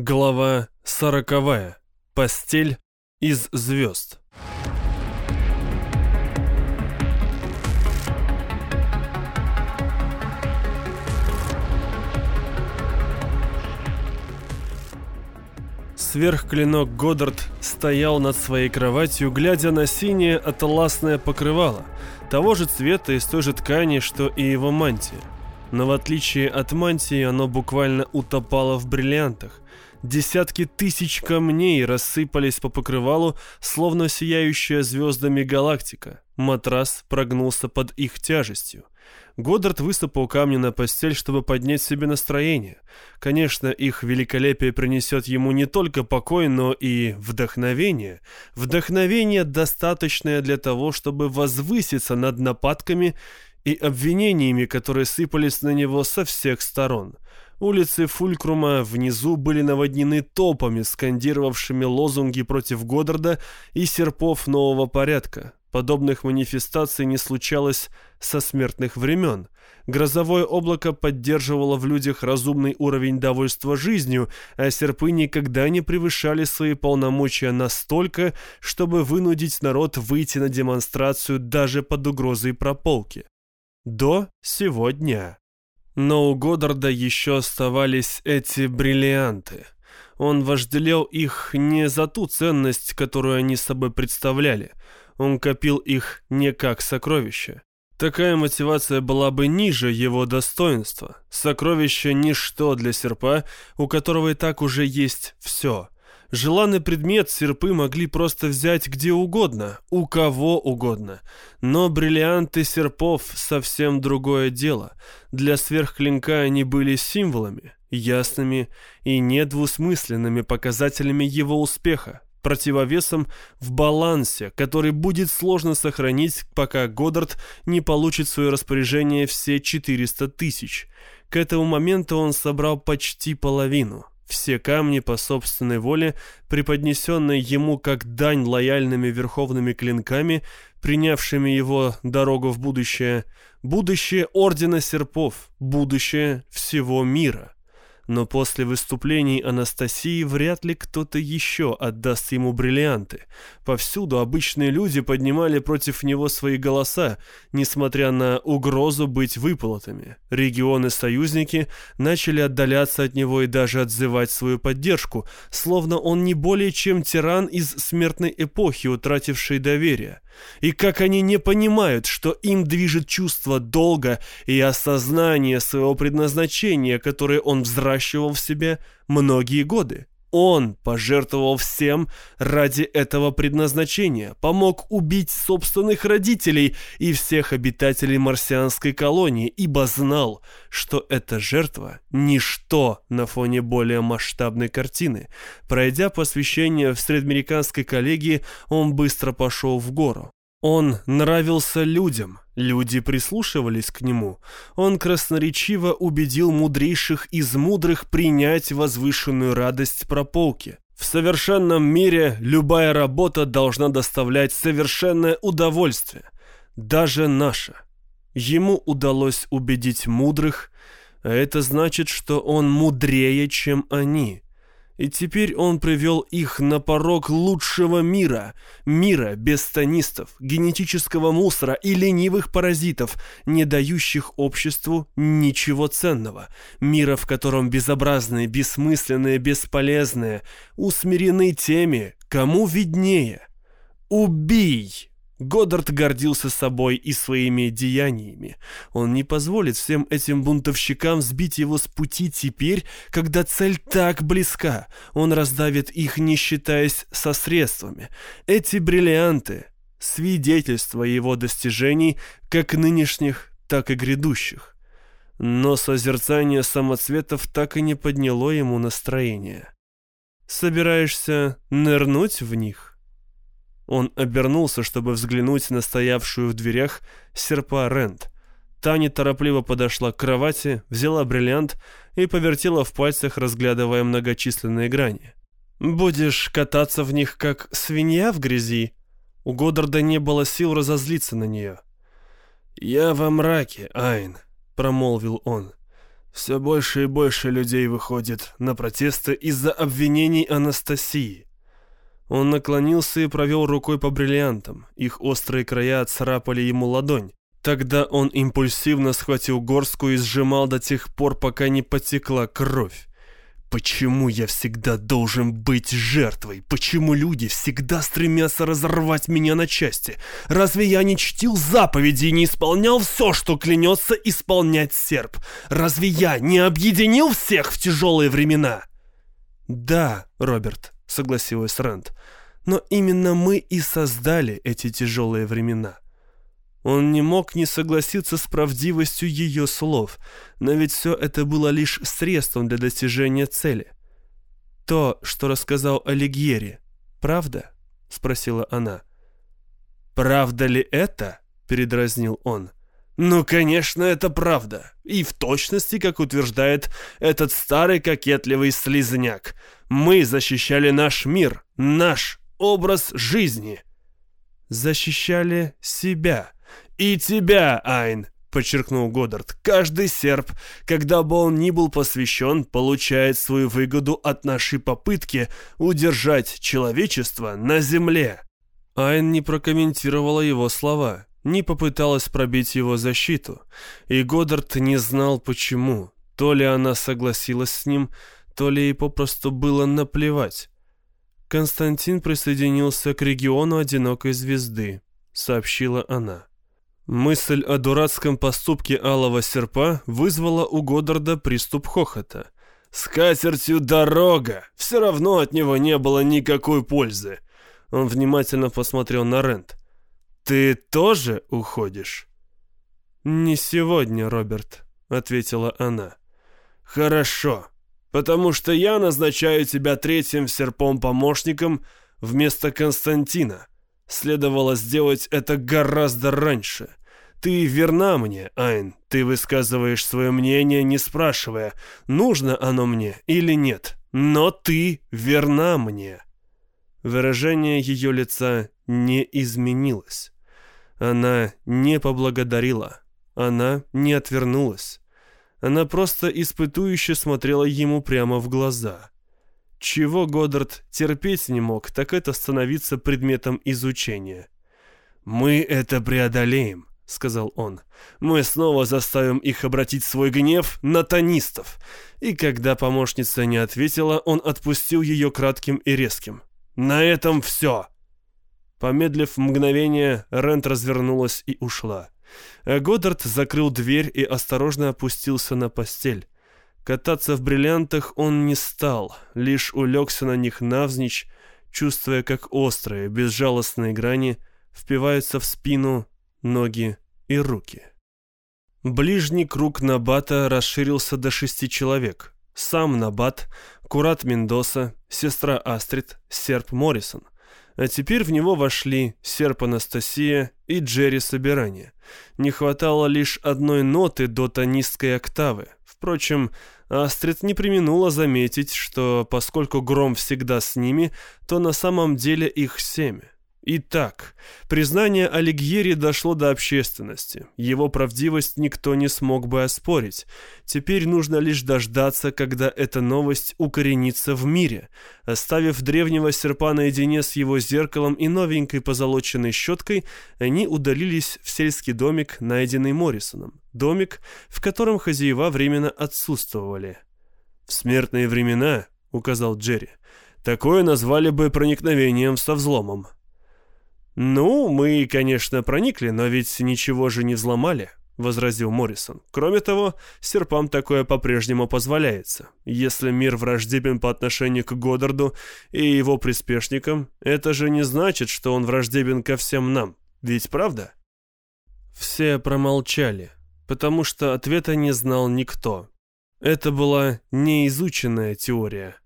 Глава сороковая. Постель из звезд. Сверхклинок Годдард стоял над своей кроватью, глядя на синее атласное покрывало, того же цвета и с той же ткани, что и его мантия. Но в отличие от мантии, оно буквально утопало в бриллиантах. Десятки тысяч камней рассыпались по покрывалу, словно сияющая звездами галактика. Матрас прогнулся под их тяжестью. Годдард высыпал камни на постель, чтобы поднять себе настроение. Конечно, их великолепие принесет ему не только покой, но и вдохновение. Вдохновение, достаточное для того, чтобы возвыситься над нападками и обвинениями, которые сыпались на него со всех сторон. Улицы Фулькрума внизу были наводнены топами, скандировавшими лозунги против Годдарда и серпов нового порядка. Подобных манифестаций не случалось со смертных времен. Грозовое облако поддерживало в людях разумный уровень довольства жизнью, а серпы никогда не превышали свои полномочия настолько, чтобы вынудить народ выйти на демонстрацию даже под угрозой прополки. До сегодня. Но у Годдарда еще оставались эти бриллианты. Он вожделел их не за ту ценность, которую они собой представляли. Он копил их не как сокровища. Такая мотивация была бы ниже его достоинства. Сокровище – ничто для серпа, у которого и так уже есть все – Желанный предмет серпы могли просто взять где угодно, у кого угодно. Но бриллианты серпов — совсем другое дело. Для сверхклинка они были символами, ясными и недвусмысленными показателями его успеха, противовесом в балансе, который будет сложно сохранить, пока Годдард не получит в свое распоряжение все 400 тысяч. К этому моменту он собрал почти половину — все камни по собственной воле, преподнесенные ему как дань лояльными верховными клинками, принявшими его дорогу в будущее, будущее Ордена Серпов, будущее всего мира но после выступлений Анастасии вряд ли кто-то еще отдаст ему бриллианты. Повсюду обычные люди поднимали против него свои голоса, несмотря на угрозу быть выполотами. Регионы-союзники начали отдаляться от него и даже отзывать свою поддержку, словно он не более чем тиран из смертной эпохи, утративший доверие. И как они не понимают, что им движет чувство долга и осознание своего предназначения, которое он взращивал в себе многие годы. Он пожертвовал всем ради этого предназначения, помог убить собственных родителей и всех обитателей марсианской колонии, ибо знал, что эта жертва – ничто на фоне более масштабной картины. Пройдя посвящение в средамериканской коллегии, он быстро пошел в гору. Он нравился людям, люди прислушивались к нему. Он красноречиво убедил мудрейших из мудрых принять возвышенную радость прополки. В совершенном мире любая работа должна доставлять совершенное удовольствие, даже наша. Ему удалось убедить мудрых, а это значит, что он мудрее, чем они – и теперь он привел их на порог лучшего мира, мира без станистов, генетического мусора и ленивых паразитов, не дающих обществу ничего ценного, мира, в котором безобразные, бессмысленные, бесполезные усмирены теми, кому виднее. «Убий!» Годдард гордился собой и своими деяниями. Он не позволит всем этим бунтовщикам сбить его с пути теперь, когда цель так близка. Он раздавит их, не считаясь со средствами. Эти бриллианты — свидетельство его достижений, как нынешних, так и грядущих. Но созерцание самоцветов так и не подняло ему настроение. «Собираешься нырнуть в них?» Он обернулся, чтобы взглянуть на стоявшую в дверях серпа Рент. Та неторопливо подошла к кровати, взяла бриллиант и повертела в пальцах, разглядывая многочисленные грани. «Будешь кататься в них, как свинья в грязи?» У Годдарда не было сил разозлиться на нее. «Я во мраке, Айн», — промолвил он. Все больше и больше людей выходит на протесты из-за обвинений Анастасии. Он наклонился и провел рукой по бриллиантам. Их острые края отцарапали ему ладонь. Тогда он импульсивно схватил горстку и сжимал до тех пор, пока не потекла кровь. Почему я всегда должен быть жертвой? Почему люди всегда стремятся разорвать меня на части? Разве я не чтил заповеди и не исполнял все, что клянется исполнять серб? Разве я не объединил всех в тяжелые времена? Да, Роберт, согласилась Рэнд, но именно мы и создали эти тяжелые времена. Он не мог не согласиться с правдивостью ее слов, но ведь все это было лишь средством для достижения цели. «То, что рассказал Алигьери, правда?» — спросила она. «Правда ли это?» — передразнил он. «Ну, конечно, это правда. И в точности, как утверждает этот старый кокетливый слизняк. Мы защищали наш мир, наш образ жизни». «Защищали себя», «И тебя, Айн!» — подчеркнул Годдард. «Каждый серб, когда бы он ни был посвящен, получает свою выгоду от нашей попытки удержать человечество на земле». Айн не прокомментировала его слова, не попыталась пробить его защиту, и Годдард не знал почему. То ли она согласилась с ним, то ли ей попросту было наплевать. Константин присоединился к региону одинокой звезды, сообщила она. Мысль о дурацком поступке алого серпа вызвала у Годдарда приступ хохота. «С катертью дорога! Все равно от него не было никакой пользы!» Он внимательно посмотрел на Рент. «Ты тоже уходишь?» «Не сегодня, Роберт», — ответила она. «Хорошо, потому что я назначаю тебя третьим серпом-помощником вместо Константина. Следовало сделать это гораздо раньше. Ты верна мне, Айн. Ты высказываешь свое мнение, не спрашивая, нужно оно мне или нет. Но ты верна мне. Выражение ее лица не изменилось. Она не поблагодарила. Она не отвернулась. Она просто испытующе смотрела ему прямо в глаза. Чего Годдард терпеть не мог, так это становиться предметом изучения. «Мы это преодолеем сказал он. «Мы снова заставим их обратить свой гнев на тонистов». И когда помощница не ответила, он отпустил ее кратким и резким. «На этом все!» Помедлив мгновение, Рент развернулась и ушла. А Годдард закрыл дверь и осторожно опустился на постель. Кататься в бриллиантах он не стал, лишь улегся на них навзничь, чувствуя, как острые, безжалостные грани впиваются в спину ноги и руки. Ближний круг Набата расширился до шести человек. Сам Набат, Курат Мендоса, сестра Астрид, серп Моррисон. А теперь в него вошли серп Анастасия и Джерри Собирание. Не хватало лишь одной ноты до тонистской октавы. Впрочем, Астрид не применула заметить, что поскольку гром всегда с ними, то на самом деле их семя. Итак, признание Алигьери дошло до общественности. Его правдивость никто не смог бы оспорить. Теперь нужно лишь дождаться, когда эта новость укоренится в мире. Оставив древнего серпа наедине с его зеркалом и новенькой позолоченной щеткой, они удалились в сельский домик, найденный Моррисоном. Домик, в котором хозяева временно отсутствовали. «В смертные времена», — указал Джерри, — «такое назвали бы проникновением со взломом». «Ну, мы, конечно, проникли, но ведь ничего же не взломали», — возразил Моррисон. «Кроме того, серпам такое по-прежнему позволяется. Если мир враждебен по отношению к Годдарду и его приспешникам, это же не значит, что он враждебен ко всем нам. Ведь правда?» Все промолчали, потому что ответа не знал никто. Это была неизученная теория.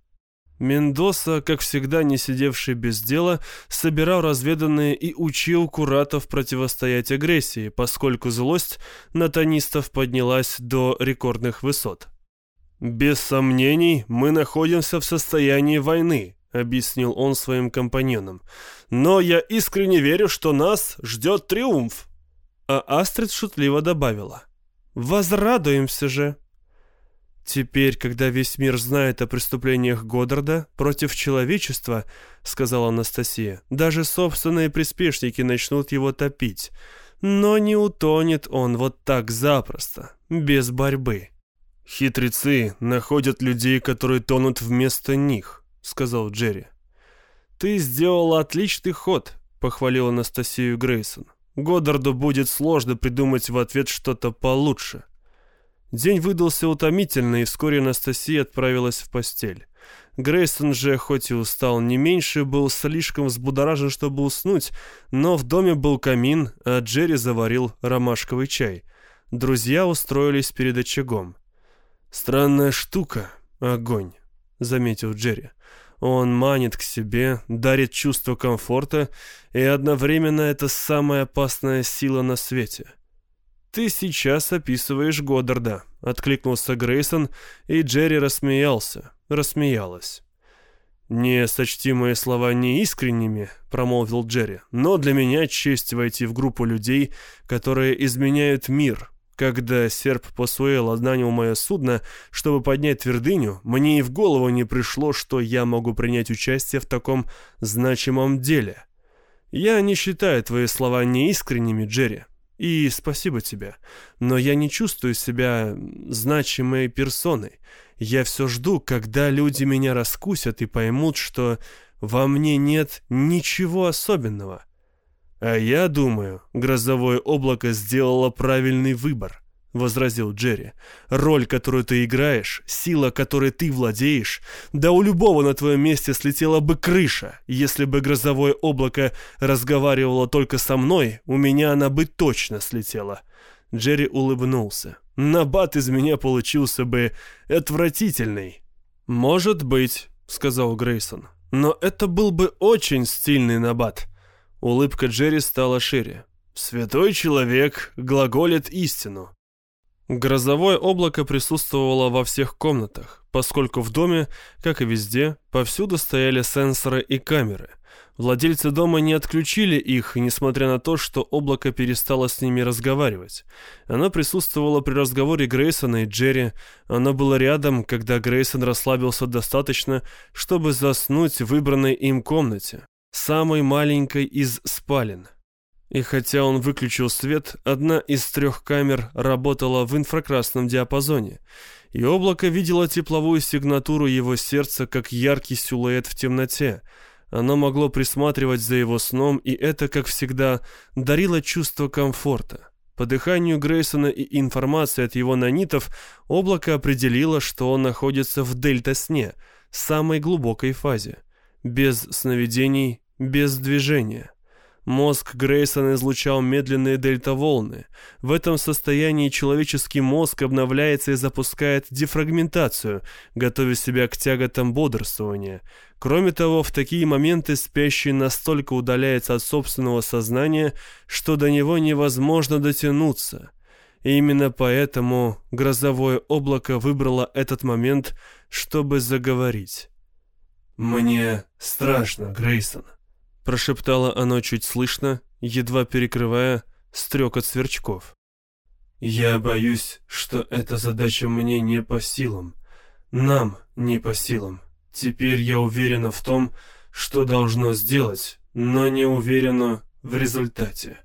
Мендоса, как всегда не сидевший без дела, собирал разведанные и учил куратов противостоять агрессии, поскольку злость на тонистов поднялась до рекордных высот. «Без сомнений, мы находимся в состоянии войны», — объяснил он своим компаньонам. «Но я искренне верю, что нас ждет триумф». А Астрид шутливо добавила. «Возрадуемся же». «Теперь, когда весь мир знает о преступлениях Годдарда против человечества, — сказала Анастасия, — даже собственные приспешники начнут его топить. Но не утонет он вот так запросто, без борьбы». «Хитрецы находят людей, которые тонут вместо них», — сказал Джерри. «Ты сделал отличный ход», — похвалил Анастасию Грейсон. «Годдарду будет сложно придумать в ответ что-то получше». День выдался утомительный, и вскоре Анастасия отправилась в постель. Грейсон же, хоть и устал не меньше, был слишком взбудоражен, чтобы уснуть, но в доме был камин, а Джерри заварил ромашковый чай. Друзья устроились перед очагом. «Странная штука — огонь», — заметил Джерри. Он манит к себе, дарит чувство комфорта, и одновременно это самая опасная сила на свете — «Ты сейчас описываешь Годдарда», — откликнулся Грейсон, и Джерри рассмеялся, рассмеялась. «Не сочти мои слова неискренними», — промолвил Джерри, «но для меня честь войти в группу людей, которые изменяют мир. Когда серп Посуэлла нанял мое судно, чтобы поднять твердыню, мне и в голову не пришло, что я могу принять участие в таком значимом деле. Я не считаю твои слова неискренними, Джерри. И спасибо тебе. Но я не чувствую себя значимой персоной. Я все жду, когда люди меня раскусят и поймут, что во мне нет ничего особенного. А я думаю, грозовое облако сделало правильный выбор. — возразил Джерри. «Роль, которую ты играешь, сила, которой ты владеешь, да у любого на твоем месте слетела бы крыша. Если бы грозовое облако разговаривало только со мной, у меня она бы точно слетела». Джерри улыбнулся. «Набат из меня получился бы отвратительный». «Может быть», — сказал Грейсон. «Но это был бы очень стильный набат». Улыбка Джерри стала шире. «Святой человек глаголит истину». Грозовое облако присутствовало во всех комнатах, поскольку в доме, как и везде, повсюду стояли сенсоры и камеры. Владельцы дома не отключили их, несмотря на то, что облако перестало с ними разговаривать. Оно присутствовало при разговоре Грейсона и Джерри, оно было рядом, когда Грейсон расслабился достаточно, чтобы заснуть в выбранной им комнате, самой маленькой из спален. И хотя он выключил свет, одна из трех камер работала в инфракрасном диапазоне, и облако видело тепловую сигнатуру его сердца как яркий силуэт в темноте. Оно могло присматривать за его сном, и это, как всегда, дарило чувство комфорта. По дыханию Грейсона и информации от его нанитов, облако определило, что он находится в дельта-сне, самой глубокой фазе. Без сновидений, без движения. Мозг Грейсона излучал медленные дельта-волны. В этом состоянии человеческий мозг обновляется и запускает дефрагментацию, готовя себя к тяготам бодрствования. Кроме того, в такие моменты спящий настолько удаляется от собственного сознания, что до него невозможно дотянуться. И именно поэтому грозовое облако выбрало этот момент, чтобы заговорить. «Мне страшно, Грейсон», Прошептало оно чуть слышно, едва перекрывая стрекот сверчков. «Я боюсь, что эта задача мне не по силам. Нам не по силам. Теперь я уверена в том, что должно сделать, но не уверена в результате».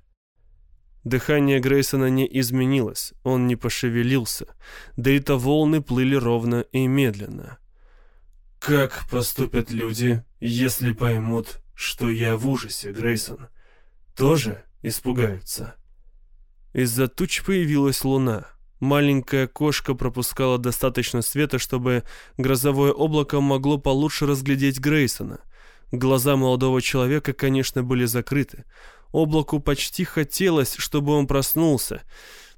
Дыхание Грейсона не изменилось, он не пошевелился, да и то волны плыли ровно и медленно. «Как поступят люди, если поймут, что я в ужасе, Грейсон. Тоже испугаются. Из-за туч появилась луна. Маленькая кошка пропускала достаточно света, чтобы грозовое облако могло получше разглядеть Грейсона. Глаза молодого человека, конечно, были закрыты. Облаку почти хотелось, чтобы он проснулся.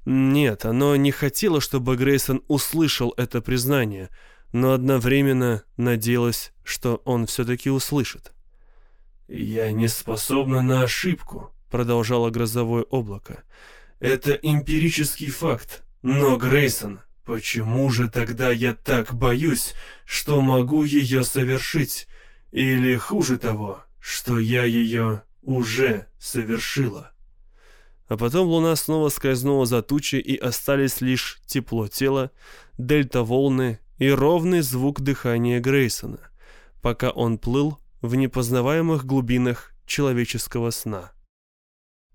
Нет, оно не хотело, чтобы Грейсон услышал это признание, но одновременно надеялось, что он все-таки услышит. «Я не способна на ошибку», — продолжало грозовое облако. «Это эмпирический факт. Но, Грейсон, почему же тогда я так боюсь, что могу ее совершить? Или, хуже того, что я ее уже совершила?» А потом луна снова скользнула за тучи, и остались лишь тепло тела, дельта-волны и ровный звук дыхания Грейсона, пока он плыл в непознаваемых глубинах человеческого сна.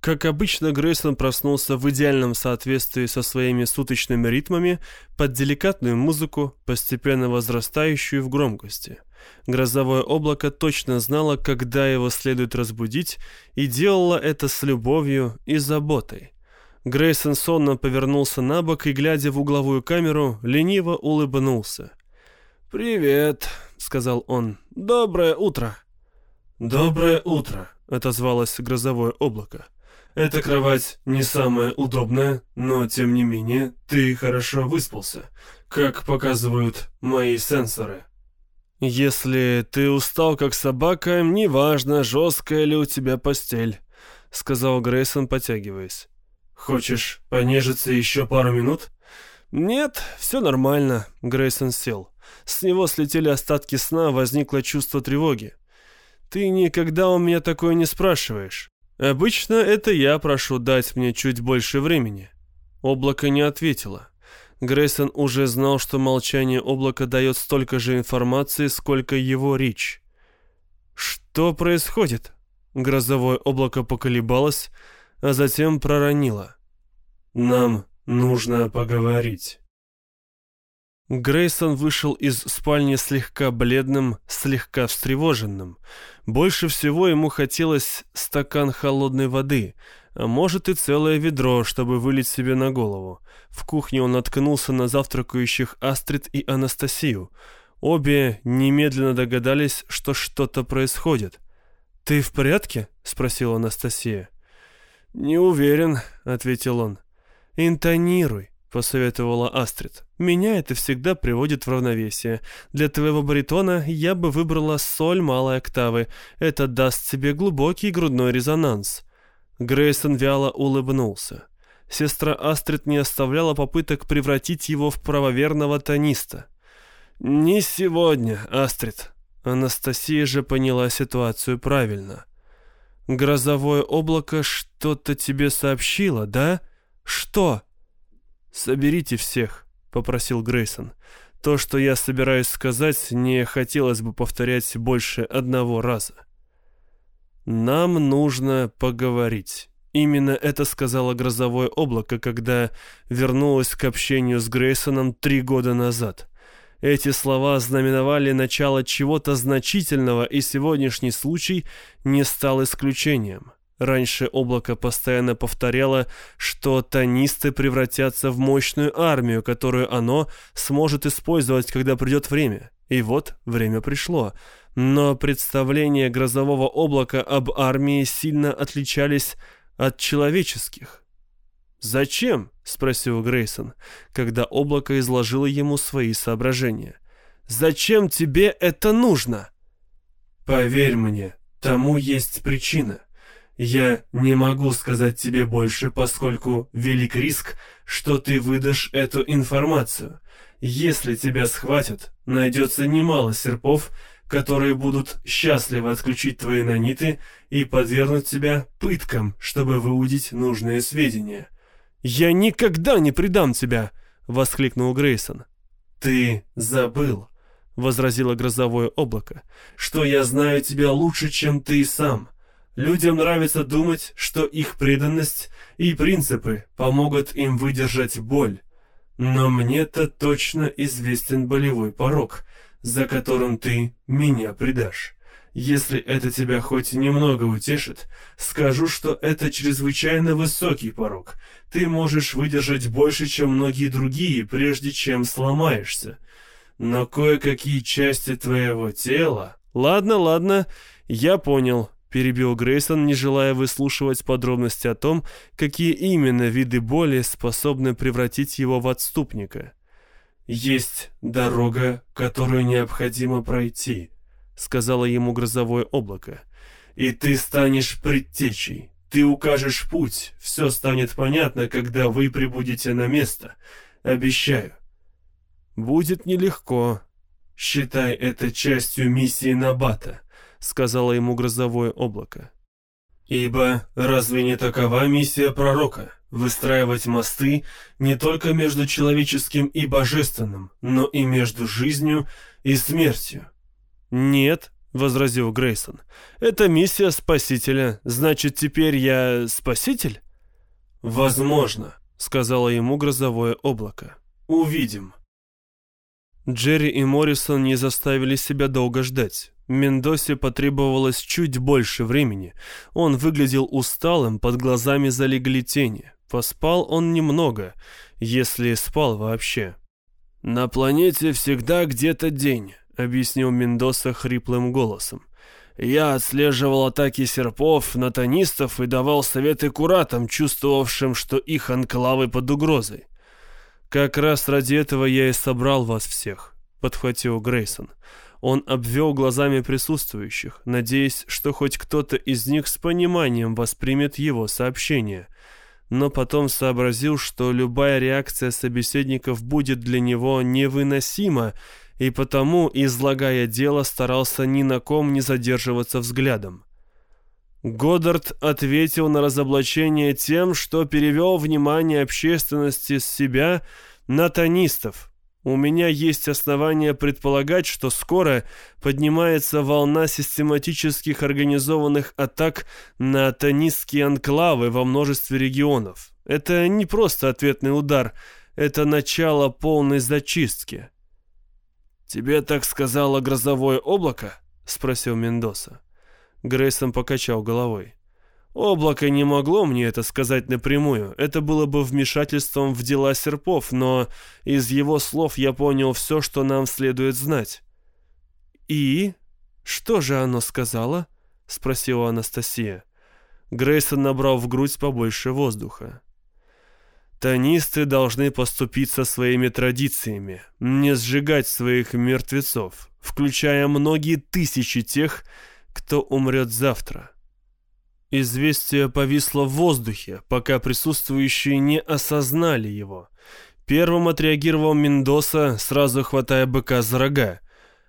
Как обычно, Грейсон проснулся в идеальном соответствии со своими суточными ритмами под деликатную музыку, постепенно возрастающую в громкости. Грозовое облако точно знало, когда его следует разбудить, и делало это с любовью и заботой. Грейсон сонно повернулся на бок и, глядя в угловую камеру, лениво улыбнулся. «Привет», — сказал он. «Доброе утро». «Доброе утро», — отозвалось грозовое облако. Эта кровать не самая удобная, но тем не менее ты хорошо выспался, как показывают мои сенсоры. Если ты устал как собака, неважно, жесткая ли у тебя постель, сказал Грейсон, потягиваясь. Хочешь понежиться еще пару минут? Нет, все нормально, Грейсон сел. С него слетели остатки сна, возникло чувство тревоги. Ты никогда у меня такое не спрашиваешь. Обычно это я прошу дать мне чуть больше времени. Облако не ответило. Грейсон уже знал, что молчание облака дает столько же информации, сколько его речь. Что происходит? Грозовое облако поколебалось, а затем проронило. Нам нужно поговорить. Грейсон вышел из спальни слегка бледным, слегка встревоженным. Больше всего ему хотелось стакан холодной воды, а может и целое ведро, чтобы вылить себе на голову. В кухне он наткнулся на завтракающих Астрид и Анастасию. Обе немедленно догадались, что что-то происходит. «Ты в порядке?» — спросила Анастасия. «Не уверен», — ответил он. «Интонируй», — посоветовала Астрид. «Меня это всегда приводит в равновесие. Для твоего баритона я бы выбрала соль малой октавы. Это даст тебе глубокий грудной резонанс». Грейсон вяло улыбнулся. Сестра Астрид не оставляла попыток превратить его в правоверного тониста. «Не сегодня, Астрид». Анастасия же поняла ситуацию правильно. «Грозовое облако что-то тебе сообщило, да? Что?» «Соберите всех», — попросил Грейсон. «То, что я собираюсь сказать, не хотелось бы повторять больше одного раза». «Нам нужно поговорить». Именно это сказала грозовое облако, когда вернулась к общению с Грейсоном три года назад. Эти слова знаменовали начало чего-то значительного, и сегодняшний случай не стал исключением. Раньше облако постоянно повторяло, что тонисты превратятся в мощную армию, которую оно сможет использовать, когда придет время. И вот время пришло. Но представления грозового облака об армии сильно отличались от человеческих. «Зачем?» — спросил Грейсон, когда облако изложило ему свои соображения. «Зачем тебе это нужно?» «Поверь мне, тому есть причина. Я не могу сказать тебе больше, поскольку велик риск, что ты выдашь эту информацию. Если тебя схватят, найдется немало серпов, которые будут счастливо отключить твои наниты и подвергнуть тебя пыткам, чтобы выудить нужные сведения. «Я никогда не предам тебя!» — воскликнул Грейсон. «Ты забыл», — возразило грозовое облако, — «что я знаю тебя лучше, чем ты сам». Людям нравится думать, что их преданность и принципы помогут им выдержать боль. Но мне-то точно известен болевой порог, за которым ты меня предашь. Если это тебя хоть немного утешит, скажу, что это чрезвычайно высокий порог. Ты можешь выдержать больше, чем многие другие, прежде чем сломаешься. Но кое-какие части твоего тела... Ладно, ладно, я понял, перебил Грейсон, не желая выслушивать подробности о том, какие именно виды боли способны превратить его в отступника. «Есть дорога, которую необходимо пройти», — сказала ему грозовое облако. «И ты станешь предтечей. Ты укажешь путь. Все станет понятно, когда вы прибудете на место. Обещаю». «Будет нелегко. Считай это частью миссии Набата», — сказала ему грозовое облако. Ибо разве не такова миссия пророка – выстраивать мосты не только между человеческим и божественным, но и между жизнью и смертью? Нет, возразил Грейсон. Это миссия спасителя. Значит, теперь я спаситель? Возможно, сказала ему грозовое облако. Увидим. Джерри и Моррисон не заставили себя долго ждать. Мендосе потребовалось чуть больше времени. Он выглядел усталым, под глазами залегли тени. Поспал он немного, если спал вообще. «На планете всегда где-то день», — объяснил Мендоса хриплым голосом. «Я отслеживал атаки серпов, натонистов и давал советы куратам, чувствовавшим, что их анклавы под угрозой. «Как раз ради этого я и собрал вас всех», — подхватил Грейсон. Он обвел глазами присутствующих, надеясь, что хоть кто-то из них с пониманием воспримет его сообщение. Но потом сообразил, что любая реакция собеседников будет для него невыносима, и потому, излагая дело, старался ни на ком не задерживаться взглядом. Годдард ответил на разоблачение тем, что перевел внимание общественности с себя на тонистов. У меня есть основания предполагать, что скоро поднимается волна систематических организованных атак на тонистские анклавы во множестве регионов. Это не просто ответный удар, это начало полной зачистки. «Тебе так сказала грозовое облако?» — спросил Мендоса. Грейсон покачал головой. Облако не могло мне это сказать напрямую. Это было бы вмешательством в дела серпов, но из его слов я понял все, что нам следует знать. «И? Что же оно сказала?» — спросила Анастасия. Грейсон набрал в грудь побольше воздуха. Тонисты должны поступиться своими традициями, не сжигать своих мертвецов, включая многие тысячи тех, кто умрет завтра. Известие повисло в воздухе, пока присутствующие не осознали его. Первым отреагировал Мендоса, сразу хватая быка за рога.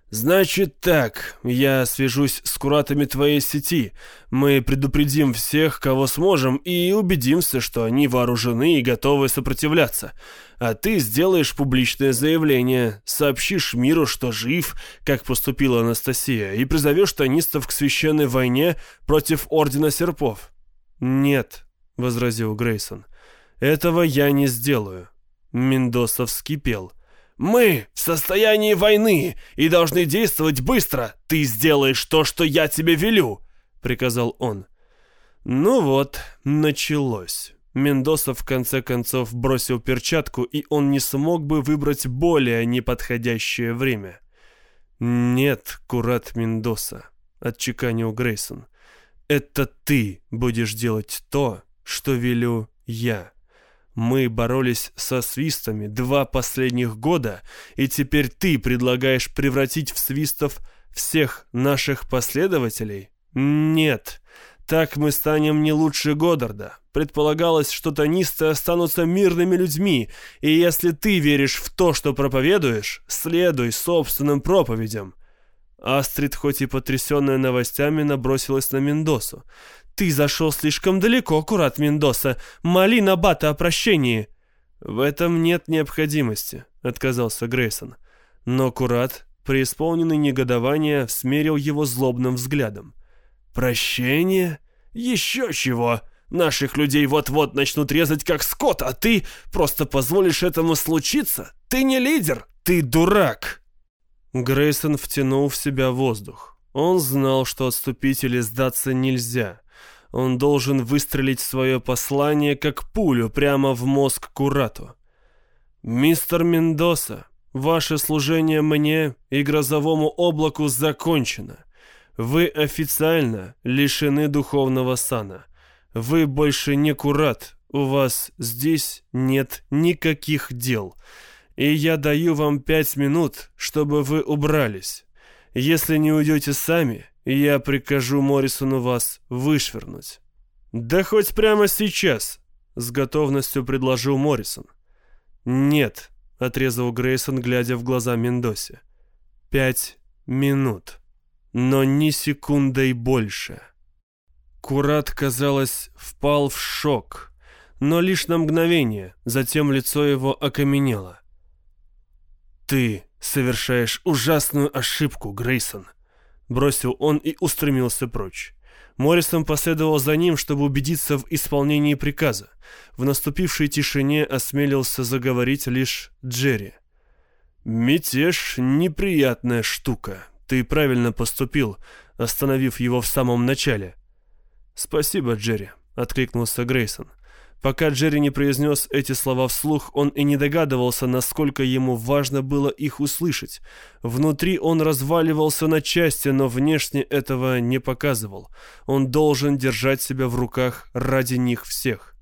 «Значит так, я свяжусь с куратами твоей сети. Мы предупредим всех, кого сможем, и убедимся, что они вооружены и готовы сопротивляться. А ты сделаешь публичное заявление, сообщишь миру, что жив, как поступила Анастасия, и призовешь тонистов к священной войне против Ордена Серпов». «Нет», — возразил Грейсон, — «этого я не сделаю». Мендоса вскипел. «Мы в состоянии войны и должны действовать быстро. Ты сделаешь то, что я тебе велю», — приказал он. Ну вот, началось. Мендоса в конце концов бросил перчатку, и он не смог бы выбрать более неподходящее время. «Нет, Курат Мендоса», — отчеканил Грейсон. «Это ты будешь делать то, что велю я». Мы боролись со свистами два последних года, и теперь ты предлагаешь превратить в свистов всех наших последователей? Нет, так мы станем не лучше Годдарда. Предполагалось, что тонисты останутся мирными людьми, и если ты веришь в то, что проповедуешь, следуй собственным проповедям. Астрид, хоть и потрясенная новостями, набросилась на Мендосу. «Ты зашел слишком далеко, Курат Мендоса. Моли Набата о прощении». «В этом нет необходимости», — отказался Грейсон. Но Курат, преисполненный негодования, смерил его злобным взглядом. «Прощение? Еще чего? Наших людей вот-вот начнут резать как скот, а ты просто позволишь этому случиться? Ты не лидер, ты дурак!» Грейсон втянул в себя воздух. Он знал, что отступить или сдаться нельзя. Он должен выстрелить свое послание как пулю прямо в мозг Курату. «Мистер Мендоса, ваше служение мне и грозовому облаку закончено. Вы официально лишены духовного сана. Вы больше не Курат, у вас здесь нет никаких дел. И я даю вам пять минут, чтобы вы убрались. Если не уйдете сами, я прикажу Моррисону вас вышвырнуть». «Да хоть прямо сейчас», — с готовностью предложил Моррисон. «Нет», — отрезал Грейсон, глядя в глаза Мендосе. «Пять минут, но ни секундой больше». Курат, казалось, впал в шок, но лишь на мгновение, затем лицо его окаменело. «Ты совершаешь ужасную ошибку, Грейсон», — бросил он и устремился прочь. Моррисон последовал за ним, чтобы убедиться в исполнении приказа. В наступившей тишине осмелился заговорить лишь Джерри. «Мятеж — неприятная штука. Ты правильно поступил, остановив его в самом начале». «Спасибо, Джерри», — откликнулся Грейсон. Пока Джерри не произнес эти слова вслух, он и не догадывался, насколько ему важно было их услышать. Внутри он разваливался на части, но внешне этого не показывал. Он должен держать себя в руках ради них всех.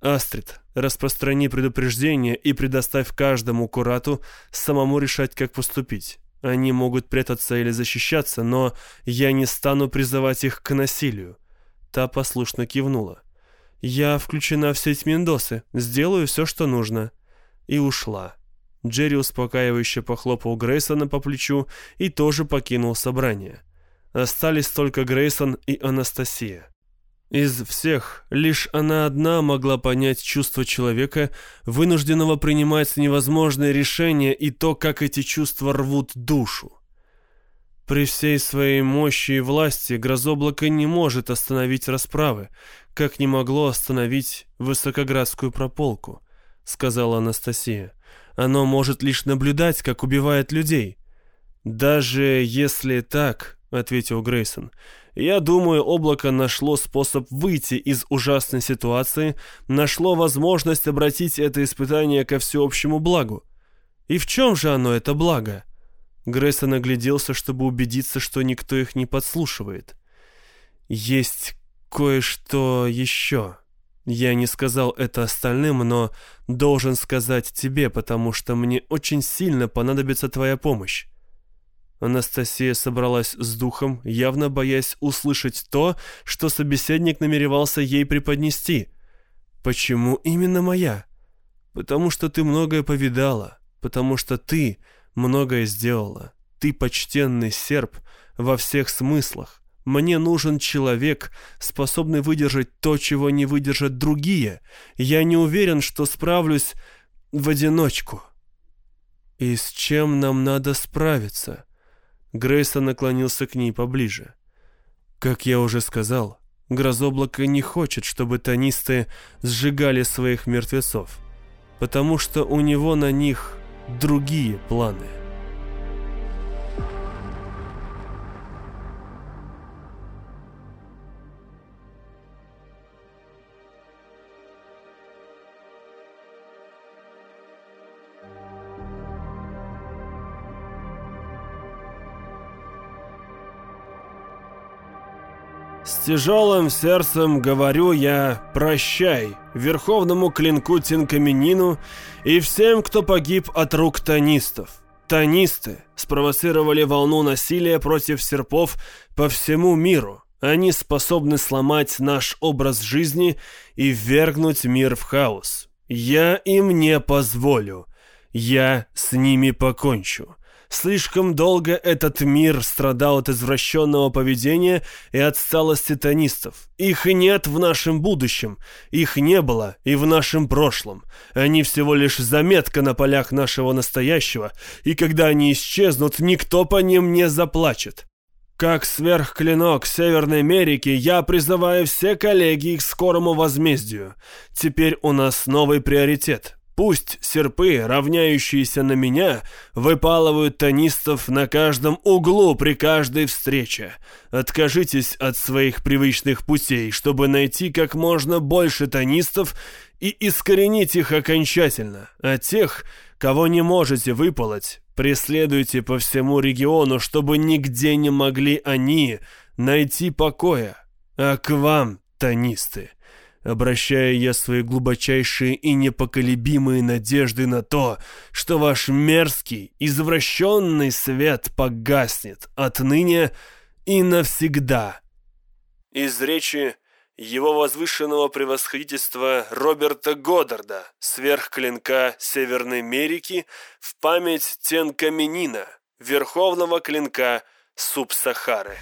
«Астрид, распространи предупреждение и предоставь каждому курату самому решать, как поступить. Они могут прятаться или защищаться, но я не стану призывать их к насилию». Та послушно кивнула. «Я включена в сеть Мендосы. Сделаю все, что нужно». И ушла. Джерри успокаивающе похлопал Грейсона по плечу и тоже покинул собрание. Остались только Грейсон и Анастасия. Из всех лишь она одна могла понять чувства человека, вынужденного принимать невозможные решения и то, как эти чувства рвут душу. При всей своей мощи и власти грозоблако не может остановить расправы, как не могло остановить высокоградскую прополку, сказала Анастасия. Оно может лишь наблюдать, как убивает людей. Даже если так, ответил Грейсон, я думаю, облако нашло способ выйти из ужасной ситуации, нашло возможность обратить это испытание ко всеобщему благу. И в чем же оно, это благо? Грейсон огляделся, чтобы убедиться, что никто их не подслушивает. «Есть кое-что еще. Я не сказал это остальным, но должен сказать тебе, потому что мне очень сильно понадобится твоя помощь». Анастасия собралась с духом, явно боясь услышать то, что собеседник намеревался ей преподнести. «Почему именно моя?» «Потому что ты многое повидала, потому что ты многое сделала. Ты почтенный серп во всех смыслах. Мне нужен человек, способный выдержать то, чего не выдержат другие. Я не уверен, что справлюсь в одиночку. И с чем нам надо справиться? Грейсон наклонился к ней поближе. Как я уже сказал, Грозоблако не хочет, чтобы тонисты сжигали своих мертвецов, потому что у него на них другие планы. Тяжелым сердцем говорю я «прощай» верховному клинку Тинкаменину и всем, кто погиб от рук тонистов. Тонисты спровоцировали волну насилия против серпов по всему миру. Они способны сломать наш образ жизни и ввергнуть мир в хаос. Я им не позволю. Я с ними покончу. Слишком долго этот мир страдал от извращенного поведения и отсталости тонистов. Их нет в нашем будущем, их не было и в нашем прошлом. Они всего лишь заметка на полях нашего настоящего, и когда они исчезнут, никто по ним не заплачет. Как сверхклинок Северной Америки, я призываю все коллеги к скорому возмездию. Теперь у нас новый приоритет. Пусть серпы, равняющиеся на меня, выпалывают тонистов на каждом углу при каждой встрече. Откажитесь от своих привычных путей, чтобы найти как можно больше тонистов и искоренить их окончательно. А тех, кого не можете выпалоть, преследуйте по всему региону, чтобы нигде не могли они найти покоя. А к вам, тонисты, обращаю я свои глубочайшие и непоколебимые надежды на то, что ваш мерзкий, извращенный свет погаснет отныне и навсегда. Из речи его возвышенного превосходительства Роберта Годдарда, сверхклинка Северной Америки, в память Тенкаменина, верховного клинка Субсахары.